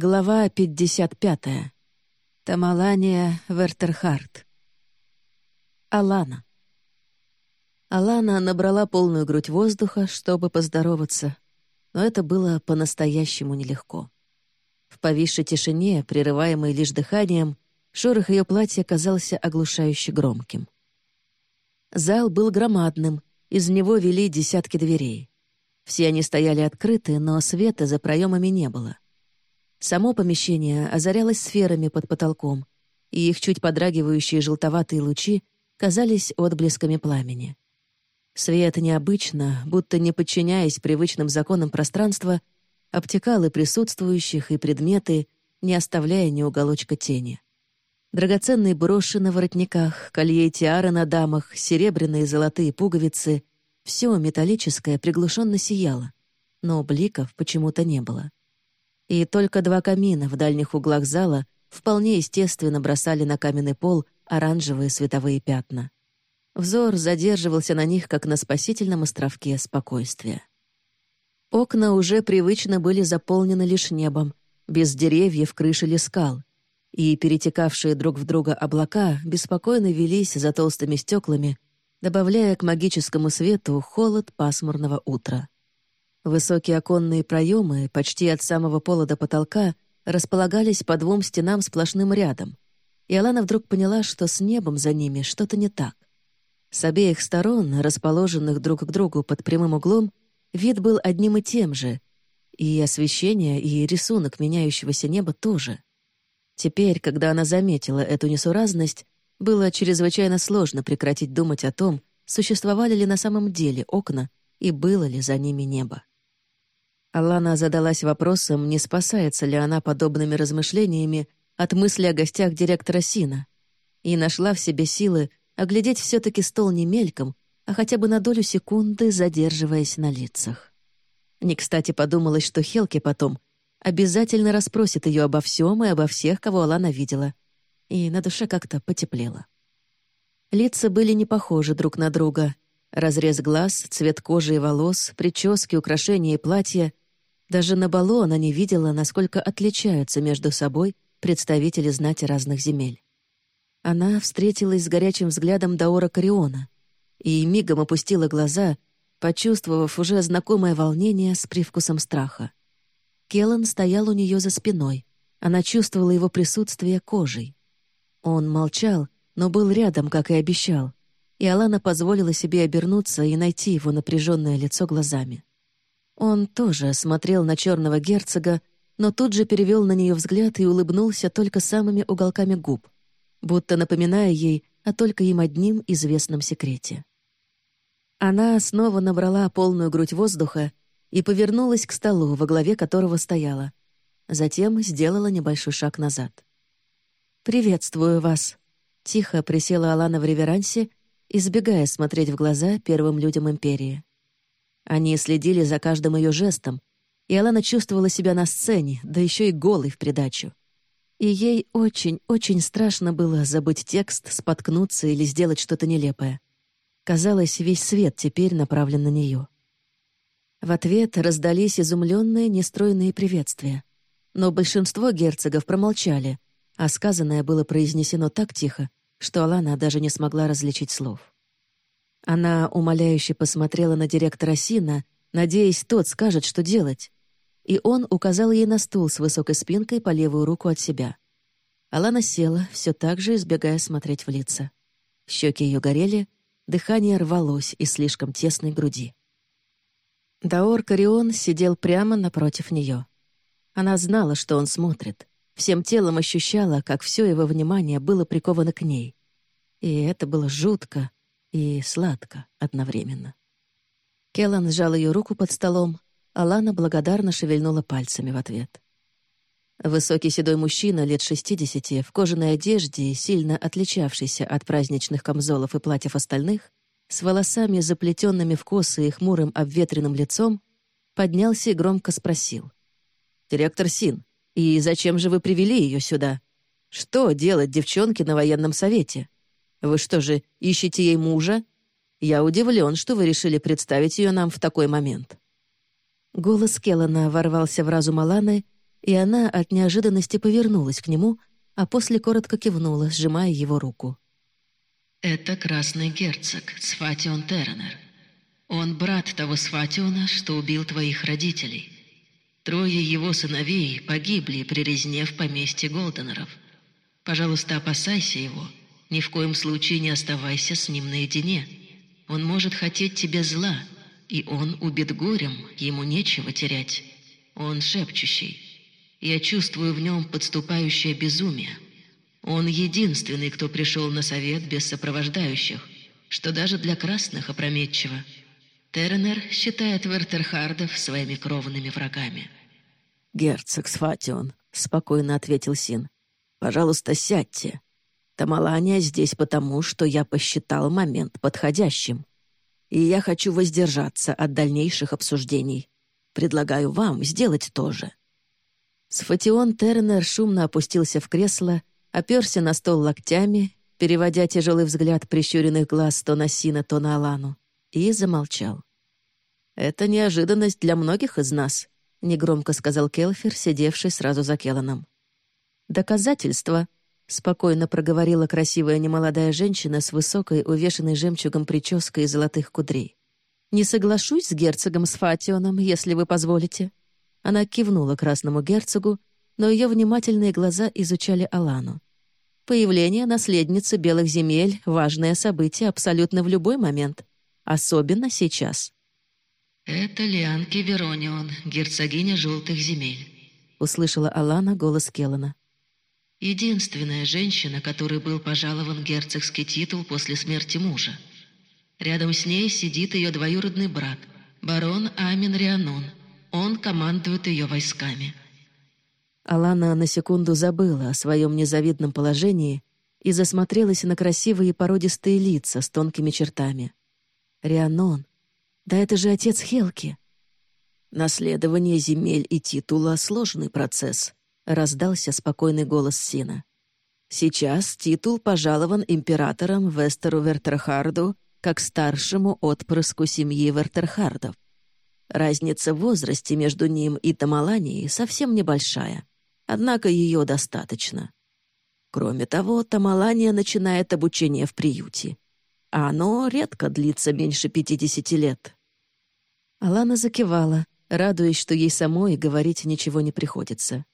Глава 55. Тамалания Вертерхарт. Алана. Алана набрала полную грудь воздуха, чтобы поздороваться, но это было по-настоящему нелегко. В повисшей тишине, прерываемой лишь дыханием, шорох ее платья казался оглушающе громким. Зал был громадным, из него вели десятки дверей. Все они стояли открыты, но света за проемами не было — Само помещение озарялось сферами под потолком, и их чуть подрагивающие желтоватые лучи казались отблесками пламени. Свет необычно, будто не подчиняясь привычным законам пространства, обтекал и присутствующих, и предметы, не оставляя ни уголочка тени. Драгоценные броши на воротниках, колье и тиары на дамах, серебряные и золотые пуговицы — все металлическое приглушенно сияло, но бликов почему-то не было и только два камина в дальних углах зала вполне естественно бросали на каменный пол оранжевые световые пятна. Взор задерживался на них, как на спасительном островке спокойствия. Окна уже привычно были заполнены лишь небом, без деревьев, крыш или скал, и перетекавшие друг в друга облака беспокойно велись за толстыми стеклами, добавляя к магическому свету холод пасмурного утра. Высокие оконные проемы, почти от самого пола до потолка, располагались по двум стенам сплошным рядом, и Алана вдруг поняла, что с небом за ними что-то не так. С обеих сторон, расположенных друг к другу под прямым углом, вид был одним и тем же, и освещение, и рисунок меняющегося неба тоже. Теперь, когда она заметила эту несуразность, было чрезвычайно сложно прекратить думать о том, существовали ли на самом деле окна и было ли за ними небо. Алана задалась вопросом, не спасается ли она подобными размышлениями от мысли о гостях директора Сина, и нашла в себе силы оглядеть все таки стол не мельком, а хотя бы на долю секунды задерживаясь на лицах. Не кстати подумалось, что Хелки потом обязательно расспросит ее обо всем и обо всех, кого Алана видела, и на душе как-то потеплело. Лица были не похожи друг на друга. Разрез глаз, цвет кожи и волос, прически, украшения и платья даже на балу она не видела, насколько отличаются между собой представители знати разных земель. Она встретилась с горячим взглядом Даора Кариона и мигом опустила глаза, почувствовав уже знакомое волнение с привкусом страха. Келлан стоял у нее за спиной. Она чувствовала его присутствие кожей. Он молчал, но был рядом, как и обещал, и Алана позволила себе обернуться и найти его напряженное лицо глазами. Он тоже смотрел на черного герцога, но тут же перевел на нее взгляд и улыбнулся только самыми уголками губ, будто напоминая ей о только им одним известном секрете. Она снова набрала полную грудь воздуха и повернулась к столу, во главе которого стояла. Затем сделала небольшой шаг назад. «Приветствую вас», — тихо присела Алана в реверансе, избегая смотреть в глаза первым людям Империи. Они следили за каждым ее жестом, и Алана чувствовала себя на сцене, да еще и голой в придачу. И ей очень-очень страшно было забыть текст, споткнуться или сделать что-то нелепое. Казалось, весь свет теперь направлен на нее. В ответ раздались изумленные, нестройные приветствия. Но большинство герцогов промолчали, а сказанное было произнесено так тихо, что Алана даже не смогла различить слов. Она умоляюще посмотрела на директора Сина, надеясь, тот скажет, что делать. И он указал ей на стул с высокой спинкой по левую руку от себя. Алана села, все так же избегая смотреть в лица. Щеки ее горели, дыхание рвалось из слишком тесной груди. Даор Карион сидел прямо напротив нее. Она знала, что он смотрит, всем телом ощущала, как все его внимание было приковано к ней. И это было жутко, и сладко одновременно. Келлан сжал ее руку под столом, а Лана благодарно шевельнула пальцами в ответ. Высокий седой мужчина лет шестидесяти в кожаной одежде, сильно отличавшийся от праздничных камзолов и платьев остальных, с волосами, заплетенными в косы и хмурым обветренным лицом, поднялся и громко спросил. «Директор Син, и зачем же вы привели ее сюда? Что делать девчонке на военном совете?» Вы что же, ищете ей мужа? Я удивлен, что вы решили представить ее нам в такой момент». Голос Келлана ворвался в разум Аланы, и она от неожиданности повернулась к нему, а после коротко кивнула, сжимая его руку. «Это Красный Герцог, Сфатион Тернер. Он брат того Сфатиона, что убил твоих родителей. Трое его сыновей погибли при резне в поместье Голденеров. Пожалуйста, опасайся его. Ни в коем случае не оставайся с ним наедине. Он может хотеть тебе зла, и он убит горем, ему нечего терять. Он шепчущий. Я чувствую в нем подступающее безумие. Он единственный, кто пришел на совет без сопровождающих, что даже для красных опрометчиво. Тернер считает Вертерхардов своими кровными врагами. «Герцог Сфатион», — спокойно ответил Син. «Пожалуйста, сядьте. Тамалания здесь потому, что я посчитал момент подходящим. И я хочу воздержаться от дальнейших обсуждений. Предлагаю вам сделать то же». Сфатион Тернер шумно опустился в кресло, оперся на стол локтями, переводя тяжелый взгляд прищуренных глаз то на Сина, то на Алану, и замолчал. «Это неожиданность для многих из нас», — негромко сказал Келфер, сидевший сразу за Келаном. «Доказательства», — спокойно проговорила красивая немолодая женщина с высокой, увешанной жемчугом прической и золотых кудрей. «Не соглашусь с герцогом Сфатионом, если вы позволите». Она кивнула красному герцогу, но ее внимательные глаза изучали Алану. Появление наследницы Белых земель — важное событие абсолютно в любой момент, особенно сейчас. «Это Лианки Веронион, герцогиня Желтых земель», — услышала Алана голос Келлана. «Единственная женщина, которой был пожалован герцогский титул после смерти мужа. Рядом с ней сидит ее двоюродный брат, барон Амин Рианон, он командует ее войсками. Алана на секунду забыла о своем незавидном положении и засмотрелась на красивые породистые лица с тонкими чертами. Рианон. Да это же отец Хелки. Наследование земель и титула — сложный процесс, — раздался спокойный голос Сина. Сейчас титул пожалован императором Вестеру Вертерхарду как старшему отпрыску семьи Вертерхардов. Разница в возрасте между ним и Тамаланией совсем небольшая, однако ее достаточно. Кроме того, Тамалания начинает обучение в приюте, а оно редко длится меньше 50 лет. Алана закивала, радуясь, что ей самой говорить ничего не приходится.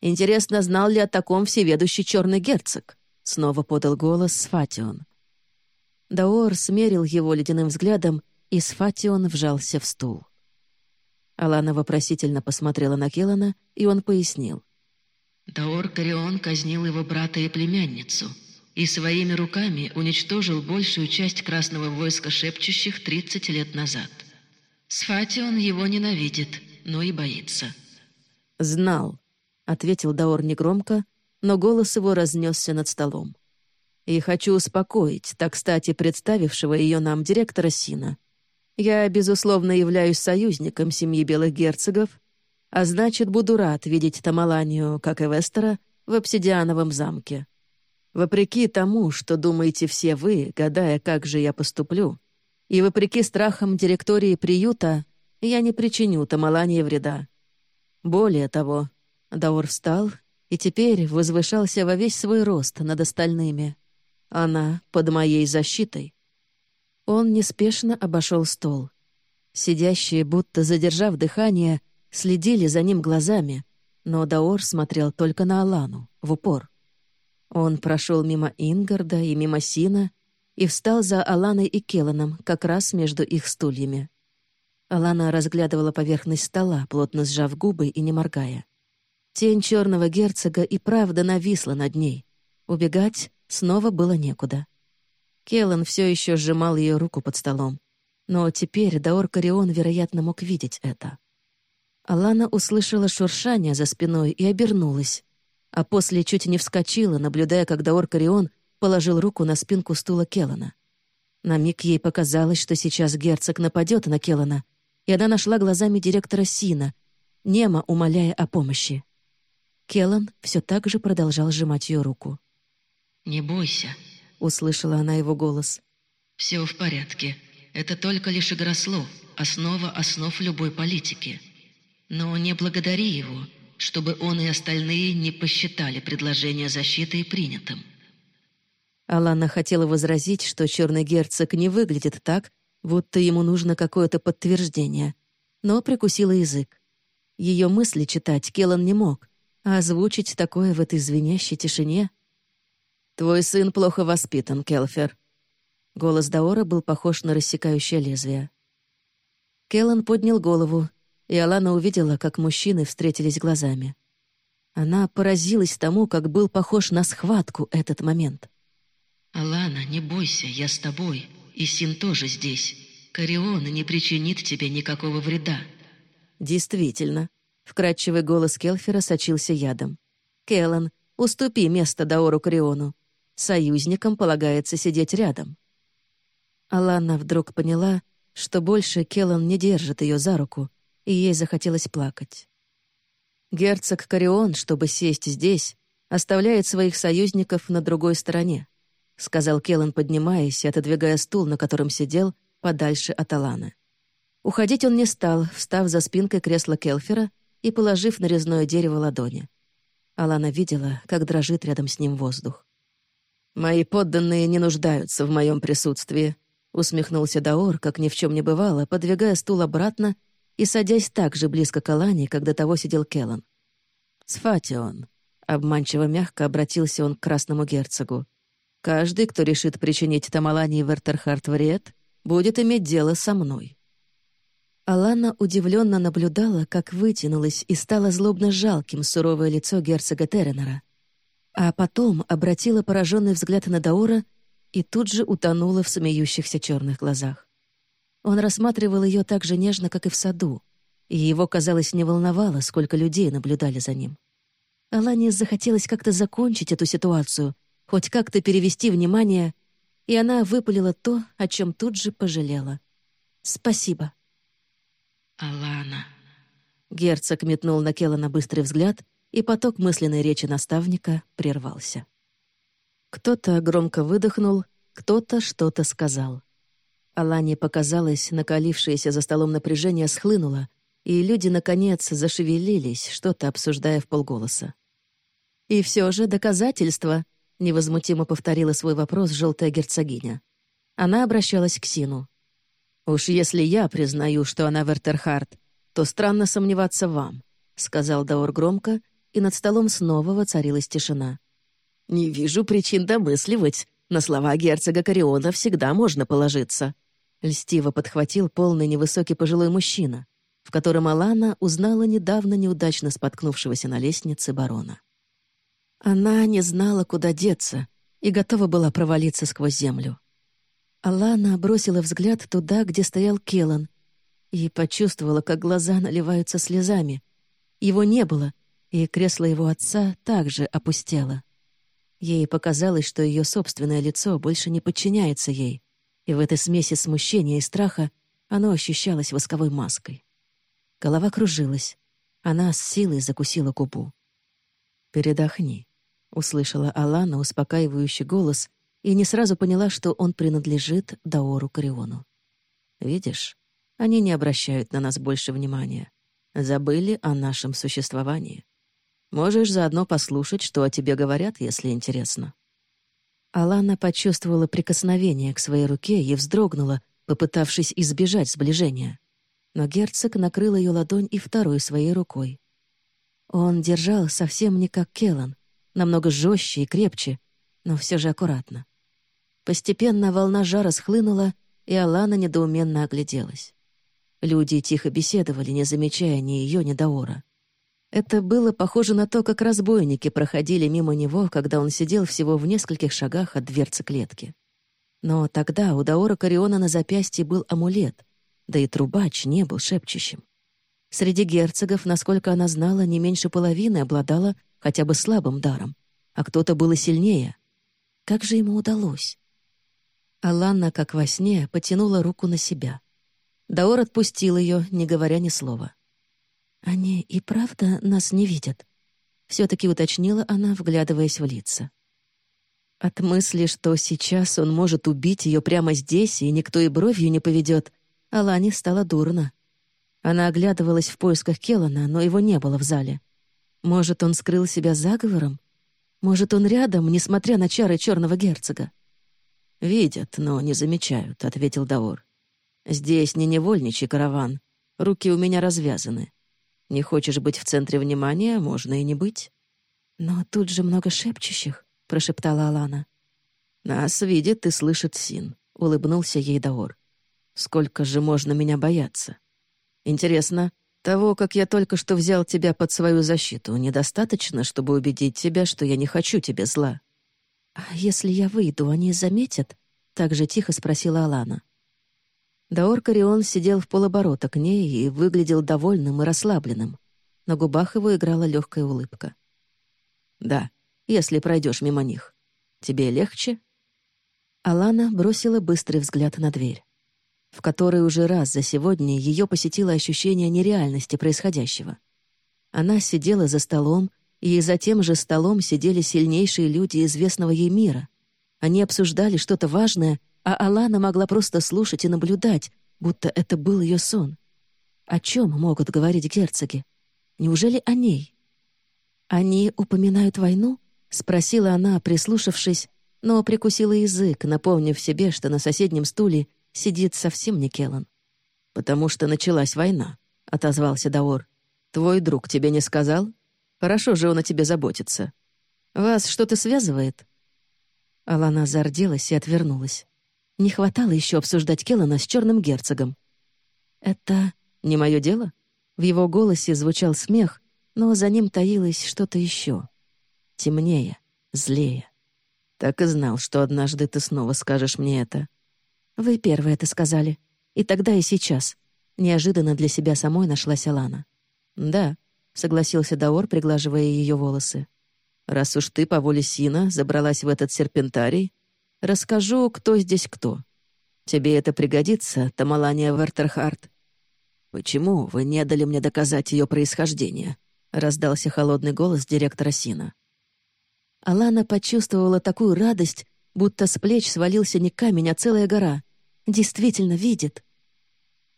«Интересно, знал ли о таком всеведущий черный герцог?» — снова подал голос Сфатион. Даор смерил его ледяным взглядом и Сфатион вжался в стул. Алана вопросительно посмотрела на Келлана, и он пояснил. Даор Карион казнил его брата и племянницу и своими руками уничтожил большую часть красного войска шепчущих 30 лет назад. Сфатион его ненавидит, но и боится. «Знал», — ответил Даор негромко, но голос его разнесся над столом. «И хочу успокоить, так кстати представившего ее нам директора Сина. Я, безусловно, являюсь союзником семьи белых герцогов, а значит, буду рад видеть Тамаланию, как и Вестера, в обсидиановом замке. Вопреки тому, что думаете все вы, гадая, как же я поступлю, и вопреки страхам директории приюта, я не причиню Тамалании вреда. Более того, Даор встал и теперь возвышался во весь свой рост над остальными. Она под моей защитой. Он неспешно обошел стол. Сидящие, будто задержав дыхание, следили за ним глазами, но Даор смотрел только на Алану, в упор. Он прошел мимо Ингарда и мимо Сина и встал за Аланой и Келаном, как раз между их стульями. Алана разглядывала поверхность стола, плотно сжав губы и не моргая. Тень черного герцога и правда нависла над ней. Убегать снова было некуда. Келлан все еще сжимал ее руку под столом. Но теперь Даор Карион, вероятно, мог видеть это. Алана услышала шуршание за спиной и обернулась, а после чуть не вскочила, наблюдая, как Даор Карион положил руку на спинку стула Келлана. На миг ей показалось, что сейчас герцог нападет на Келлана, и она нашла глазами директора Сина, немо умоляя о помощи. Келлан все так же продолжал сжимать ее руку. «Не бойся», услышала она его голос. «Все в порядке. Это только лишь игра слов, основа основ любой политики. Но не благодари его. чтобы он и остальные не посчитали предложение защиты принятым. Алана хотела возразить, что черный герцог не выглядит так, будто ему нужно какое-то подтверждение, но прикусила язык. Ее мысли читать Келан не мог, а озвучить такое в этой звенящей тишине... «Твой сын плохо воспитан, Келфер». Голос Даора был похож на рассекающее лезвие. Келан поднял голову, и Алана увидела, как мужчины встретились глазами. Она поразилась тому, как был похож на схватку этот момент. «Алана, не бойся, я с тобой, и Син тоже здесь. Карион не причинит тебе никакого вреда». «Действительно». Вкрадчивый голос Келфера сочился ядом. «Келлан, уступи место Даору Кариону. Союзникам полагается сидеть рядом». Алана вдруг поняла, что больше Келлан не держит ее за руку, и ей захотелось плакать. Герцог Карион, чтобы сесть здесь, оставляет своих союзников на другой стороне. — сказал Келлан, поднимаясь и отодвигая стул, на котором сидел, подальше от Алана. Уходить он не стал, встав за спинкой кресла Келфера и положив на дерево ладони. Алана видела, как дрожит рядом с ним воздух. «Мои подданные не нуждаются в моем присутствии», — усмехнулся Даор, как ни в чем не бывало, подвигая стул обратно и садясь так же близко к Алане, как до того сидел Келлан. «Сфатион», — обманчиво мягко обратился он к красному герцогу, Каждый, кто решит причинить Тамалане и Вертерхард вред, будет иметь дело со мной». Алана удивленно наблюдала, как вытянулось и стало злобно жалким суровое лицо герцога Терренера. А потом обратила пораженный взгляд на Даора и тут же утонула в смеющихся черных глазах. Он рассматривал ее так же нежно, как и в саду, и его, казалось, не волновало, сколько людей наблюдали за ним. Алане захотелось как-то закончить эту ситуацию, хоть как-то перевести внимание, и она выпалила то, о чем тут же пожалела. «Спасибо». «Алана». Герцог метнул на Келлана быстрый взгляд, и поток мысленной речи наставника прервался. Кто-то громко выдохнул, кто-то что-то сказал. Алане показалось, накалившееся за столом напряжение схлынуло, и люди, наконец, зашевелились, что-то обсуждая в полголоса. И все же доказательства, невозмутимо повторила свой вопрос желтая герцогиня. Она обращалась к Сину. «Уж если я признаю, что она Вертерхард, то странно сомневаться вам», — сказал Даор громко, и над столом снова воцарилась тишина. «Не вижу причин домысливать. На слова герцога Кариона всегда можно положиться». Льстиво подхватил полный невысокий пожилой мужчина, в котором Алана узнала недавно неудачно споткнувшегося на лестнице барона. Она не знала, куда деться, и готова была провалиться сквозь землю. Алана бросила взгляд туда, где стоял Келан, и почувствовала, как глаза наливаются слезами. Его не было, и кресло его отца также опустело. Ей показалось, что ее собственное лицо больше не подчиняется ей, и в этой смеси смущения и страха оно ощущалось восковой маской. Голова кружилась. Она с силой закусила губу. «Передохни», — услышала Алана успокаивающий голос и не сразу поняла, что он принадлежит Даору Кариону. «Видишь, они не обращают на нас больше внимания. Забыли о нашем существовании. Можешь заодно послушать, что о тебе говорят, если интересно». Алана почувствовала прикосновение к своей руке и вздрогнула, попытавшись избежать сближения. Но герцог накрыл ее ладонь и второй своей рукой. Он держал совсем не как Келан, намного жестче и крепче, но все же аккуратно. Постепенно волна жара схлынула, и Алана недоуменно огляделась. Люди тихо беседовали, не замечая ни ее, ни Даора. Это было похоже на то, как разбойники проходили мимо него, когда он сидел всего в нескольких шагах от дверцы клетки. Но тогда у Даора Кариона на запястье был амулет, да и трубач не был шепчущим. Среди герцогов, насколько она знала, не меньше половины обладала хотя бы слабым даром, а кто-то было сильнее. Как же ему удалось? Алана, как во сне, потянула руку на себя. Даор отпустил ее, не говоря ни слова. «Они и правда нас не видят?» — все-таки уточнила она, вглядываясь в лица. От мысли, что сейчас он может убить ее прямо здесь, и никто и бровью не поведет, Алане стало дурно. Она оглядывалась в поисках Келлана, но его не было в зале. Может, он скрыл себя заговором? Может, он рядом, несмотря на чары черного герцога? «Видят, но не замечают», — ответил Даор. «Здесь не невольничий караван. Руки у меня развязаны. Не хочешь быть в центре внимания, можно и не быть». «Но тут же много шепчущих», — прошептала Алана. «Нас видит и слышит Син», — улыбнулся ей Даор. «Сколько же можно меня бояться? Интересно, того, как я только что взял тебя под свою защиту, недостаточно, чтобы убедить тебя, что я не хочу тебе зла?» «А если я выйду, они заметят?» — так же тихо спросила Алана. Даор Карион сидел в полоборота к ней и выглядел довольным и расслабленным. На губах его играла легкая улыбка. «Да, если пройдешь мимо них. Тебе легче?» Алана бросила быстрый взгляд на дверь в которой уже раз за сегодня ее посетило ощущение нереальности происходящего. Она сидела за столом, и за тем же столом сидели сильнейшие люди известного ей мира. Они обсуждали что-то важное, а Алана могла просто слушать и наблюдать, будто это был ее сон. О чем могут говорить герцоги? Неужели о ней? «Они упоминают войну?» — спросила она, прислушавшись, но прикусила язык, напомнив себе, что на соседнем стуле сидит совсем не Келан. «Потому что началась война», — отозвался Даор. «Твой друг тебе не сказал? Хорошо же он о тебе заботится. Вас что-то связывает?» Алана зарделась и отвернулась. Не хватало еще обсуждать Келлана с черным герцогом. «Это не мое дело?» В его голосе звучал смех, но за ним таилось что-то еще. Темнее, злее. «Так и знал, что однажды ты снова скажешь мне это», «Вы первые это сказали. И тогда, и сейчас». Неожиданно для себя самой нашлась Алана. «Да», — согласился Даор, приглаживая ее волосы. «Раз уж ты по воле Сина забралась в этот серпентарий, расскажу, кто здесь кто. Тебе это пригодится, Тамалания Вертерхарт». «Почему вы не дали мне доказать ее происхождение?» — раздался холодный голос директора Сина. Алана почувствовала такую радость, будто с плеч свалился не камень, а целая гора действительно видит.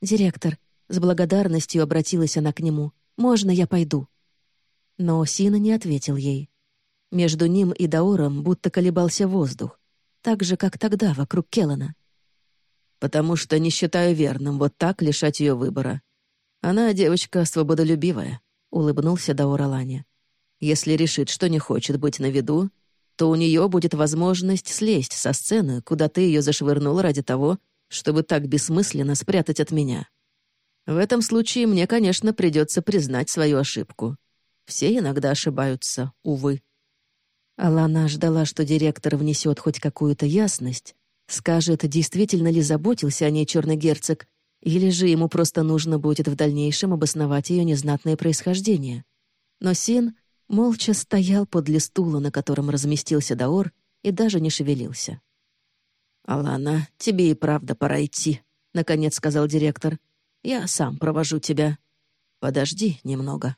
«Директор», — с благодарностью обратилась она к нему, «можно я пойду?» Но Сина не ответил ей. Между ним и Даором будто колебался воздух, так же, как тогда вокруг Келлана. «Потому что не считаю верным вот так лишать ее выбора. Она девочка свободолюбивая», — улыбнулся Даор Алане. «Если решит, что не хочет быть на виду, то у нее будет возможность слезть со сцены, куда ты ее зашвырнул ради того, чтобы так бессмысленно спрятать от меня. В этом случае мне, конечно, придется признать свою ошибку. Все иногда ошибаются, увы. Алана ждала, что директор внесет хоть какую-то ясность, скажет, действительно ли заботился о ней черный герцог, или же ему просто нужно будет в дальнейшем обосновать ее незнатное происхождение. Но Син молча стоял подле стула, на котором разместился Даор, и даже не шевелился. «Алана, тебе и правда пора идти», — наконец сказал директор. «Я сам провожу тебя. Подожди немного».